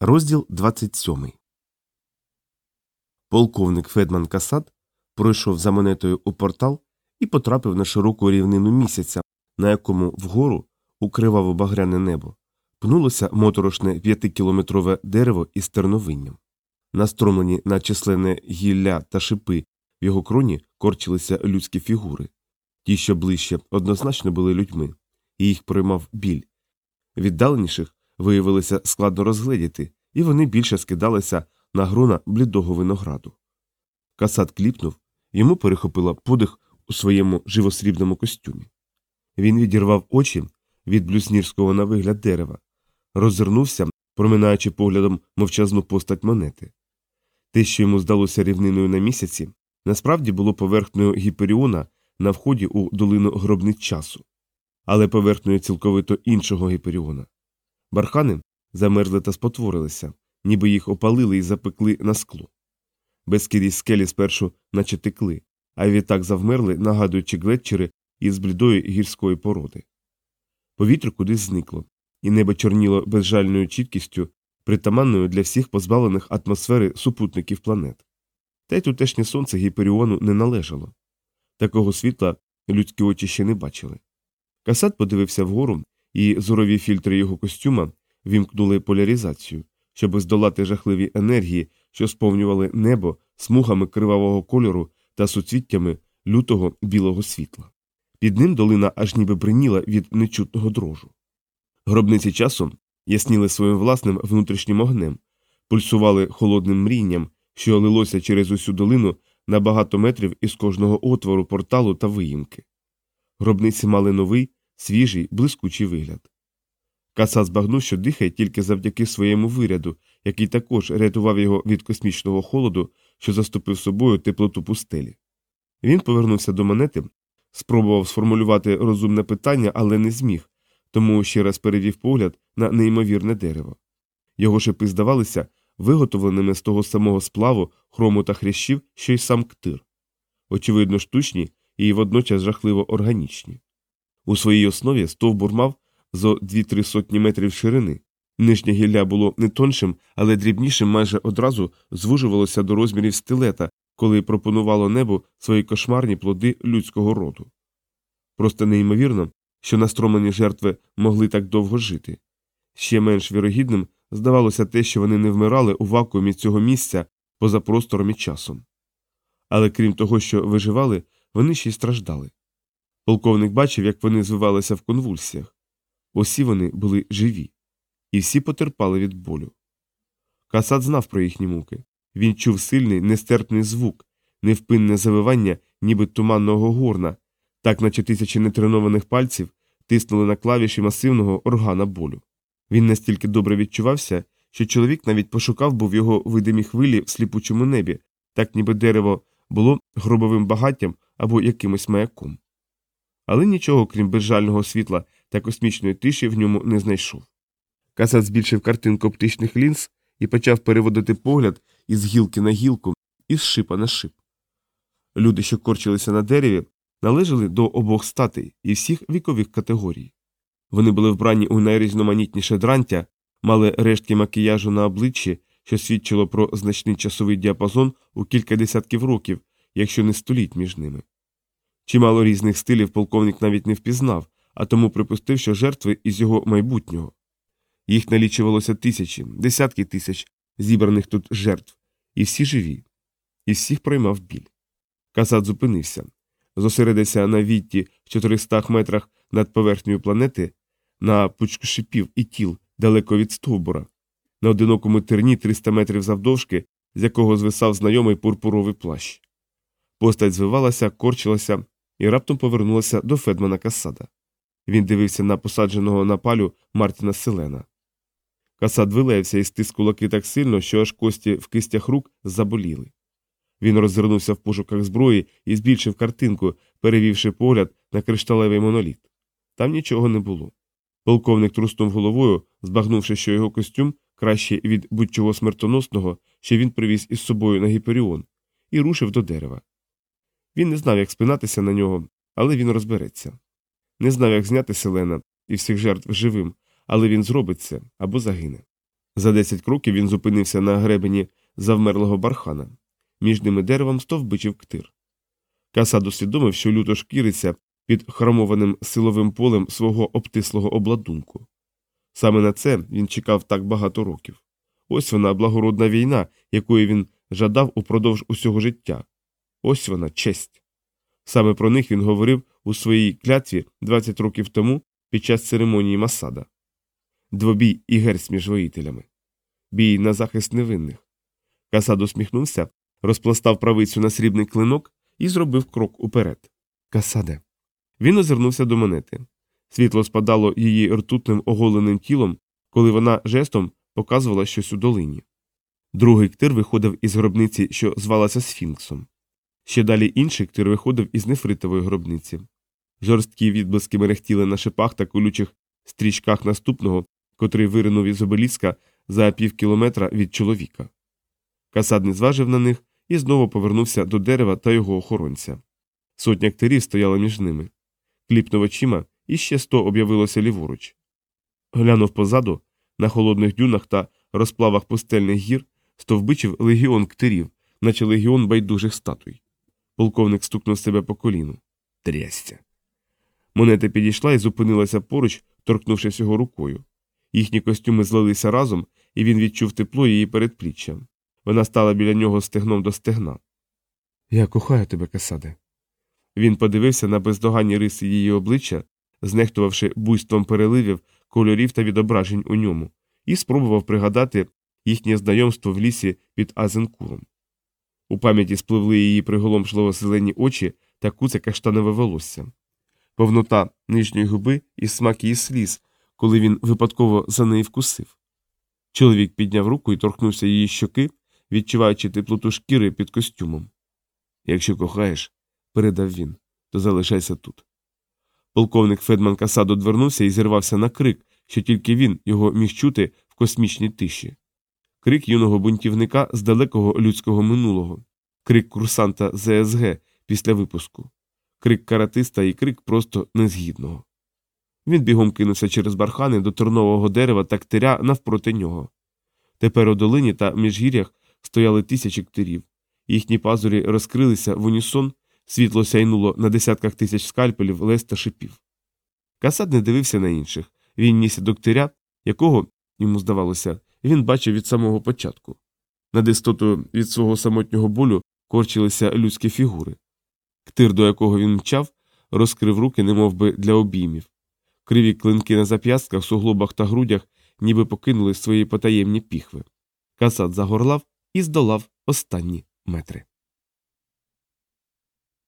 Розділ 27 Полковник Федман Касат пройшов за монетою у портал і потрапив на широку рівнину місяця, на якому вгору, у криваво багряне небо, пнулося моторошне п'ятикілометрове дерево із терновинням. Настромлені на численне гілля та шипи в його кроні корчилися людські фігури. Ті, що ближче, однозначно були людьми, і їх проймав біль. Віддаленіших виявилося складно розгледіти, і вони більше скидалися на грона блідого винограду. Касат кліпнув, йому перехопила подих у своєму живосрібному костюмі. Він відірвав очі від блюснірського на вигляд дерева, роззирнувся, проминаючи поглядом мовчазну постать монети. Те, що йому здалося рівниною на місяці, насправді було поверхнею гіперіона на вході у долину гробниць часу, але поверхнею цілковито іншого гіперіона. Бархани замерзли та спотворилися, ніби їх опалили і запекли на скло. Безкірість скелі спершу наче текли, а відтак завмерли, нагадуючи глетчери із блідої гірської породи. Повітря кудись зникло, і небо чорніло безжальною чіткістю, притаманною для всіх позбавлених атмосфери супутників планет. Та й тутешнє сонце гіперіону не належало. Такого світла людські очі ще не бачили. Касат подивився вгору, і зорові фільтри його костюма вімкнули поляризацію, щоб здолати жахливі енергії, що сповнювали небо смугами кривавого кольору та суцвіттями лютого білого світла. Під ним долина аж ніби бриніла від нечутного дрожу. Гробниці часу ясніли своїм власним внутрішнім огнем, пульсували холодним мрінням, що лилося через усю долину на багато метрів із кожного отвору порталу та виїмки. Гробниці мали новий, свіжий, блискучий вигляд. Каса збагнув, що дихає тільки завдяки своєму виряду, який також рятував його від космічного холоду, що заступив собою теплоту пустелі. Він повернувся до монети, спробував сформулювати розумне питання, але не зміг, тому ще раз перевів погляд на неймовірне дерево. Його шипи здавалися виготовленими з того самого сплаву, хрому та хрящів, що й сам ктир. Очевидно, штучні і водночас жахливо органічні. У своїй основі стовбур мав зо дві-три сотні метрів ширини. Нижнє гілля було не тоншим, але дрібнішим майже одразу звужувалося до розмірів стилета, коли пропонувало небу свої кошмарні плоди людського роду. Просто неймовірно, що настромлені жертви могли так довго жити. Ще менш вірогідним здавалося те, що вони не вмирали у вакуумі цього місця поза простором і часом. Але крім того, що виживали, вони ще й страждали. Полковник бачив, як вони звивалися в конвульсіях. Усі вони були живі, і всі потерпали від болю. Касат знав про їхні муки. Він чув сильний, нестерпний звук, невпинне завивання, ніби туманного горна, так наче тисячі нетренованих пальців тиснули на клавіші масивного органа болю. Він настільки добре відчувався, що чоловік навіть пошукав був його видимі хвилі в сліпучому небі, так ніби дерево було гробовим багаттям або якимось маяком. Але нічого, крім безжального світла та космічної тиші, в ньому не знайшов. Касат збільшив картинку оптичних лінз і почав переводити погляд із гілки на гілку, із шипа на шип. Люди, що корчилися на дереві, належали до обох статей і всіх вікових категорій. Вони були вбрані у найрізноманітніше дрантя, мали рештки макіяжу на обличчі, що свідчило про значний часовий діапазон у кілька десятків років, якщо не століть між ними. Чимало різних стилів полковник навіть не впізнав, а тому припустив, що жертви із його майбутнього. Їх налічувалося тисячі, десятки тисяч зібраних тут жертв, і всі живі, і всіх проймав біль. Казат зупинився, зосередився на відті в 400 метрах над поверхнею планети, на пучку шипів і тіл далеко від стовбура, на одинокому терні 300 метрів завдовжки, з якого звисав знайомий пурпуровий плащ. Постать звивалася, корчилася і раптом повернулася до Федмана Касада. Він дивився на посадженого на палю Мартіна Селена. Касад вилаявся і стис кулаки так сильно, що аж кості в кистях рук заболіли. Він роззирнувся в пошуках зброї і збільшив картинку, перевівши погляд на кришталевий моноліт. Там нічого не було. Полковник труснув головою, збагнувши, що його костюм краще від будь-чого смертоносного, що він привіз із собою на гіперіон, і рушив до дерева. Він не знав, як спинатися на нього, але він розбереться. Не знав, як зняти селена і всіх жертв живим, але він зробить це або загине. За десять кроків він зупинився на гребені завмерлого бархана. Між ними деревом стовбичив ктир. Касад усвідомив, що люто шкіриться під хромованим силовим полем свого обтислого обладунку. Саме на це він чекав так багато років. Ось вона благородна війна, якої він жадав упродовж усього життя. Ось вона честь. Саме про них він говорив у своїй клятві 20 років тому під час церемонії Масада. Двобій і герць між воїтелями. Бій на захист невинних. Касад усміхнувся, розпластав правицю на срібний клинок і зробив крок уперед. Касаде. Він озирнувся до монети. Світло спадало її ртутним оголеним тілом, коли вона жестом показувала щось у долині. Другий ктир виходив із гробниці, що звалася Сфінксом. Ще далі інший ктир виходив із нефритової гробниці. Жорсткі відблиски мерехтіли на шипах та колючих стрічках наступного, котрий виринув із обеліска за пів кілометра від чоловіка. Касад не зважив на них і знову повернувся до дерева та його охоронця. Сотня ктирів стояла між ними. Кліпнув очима, і ще сто об'явилося ліворуч. Глянув позаду, на холодних дюнах та розплавах пустельних гір стовбичив легіон ктирів, наче легіон байдужих статуй. Полковник стукнув себе по коліну. Трясця. Монета підійшла і зупинилася поруч, торкнувшись його рукою. Їхні костюми злилися разом, і він відчув тепло її передпліччя. Вона стала біля нього стегном до стегна. Я кохаю тебе, Касаде. Він подивився на бездоганні риси її обличчя, знехтувавши буйством переливів, кольорів та відображень у ньому, і спробував пригадати їхнє знайомство в лісі під Азенкуром. У пам'яті спливли її приголомшливо зелені очі та куце каштанове волосся, повнота нижньої губи і смак її сліз, коли він випадково за неї вкусив. Чоловік підняв руку і торкнувся її щоки, відчуваючи теплоту шкіри під костюмом. Якщо кохаєш, передав він, то залишайся тут. Полковник Федман Касад одвернувся і зірвався на крик, що тільки він його міг чути в космічній тиші. Крик юного бунтівника з далекого людського минулого, крик курсанта ЗСГ після випуску, крик каратиста і крик просто незгідного. Він бігом кинувся через бархани до тернового дерева та ктиря навпроти нього. Тепер у долині та міжгір'ях стояли тисячі ктирів, їхні пазурі розкрилися в унісон, світло сяйнуло на десятках тисяч скальпелів, лез та шипів. Касад не дивився на інших він ніс до ктиря, якого, йому здавалося, він бачив від самого початку. Над істотою від свого самотнього болю корчилися людські фігури. Ктир, до якого він мчав, розкрив руки, немов би для обіймів. Криві клинки на зап'ястках, суглобах та грудях ніби покинули свої потаємні піхви. Касат загорлав і здолав останні метри.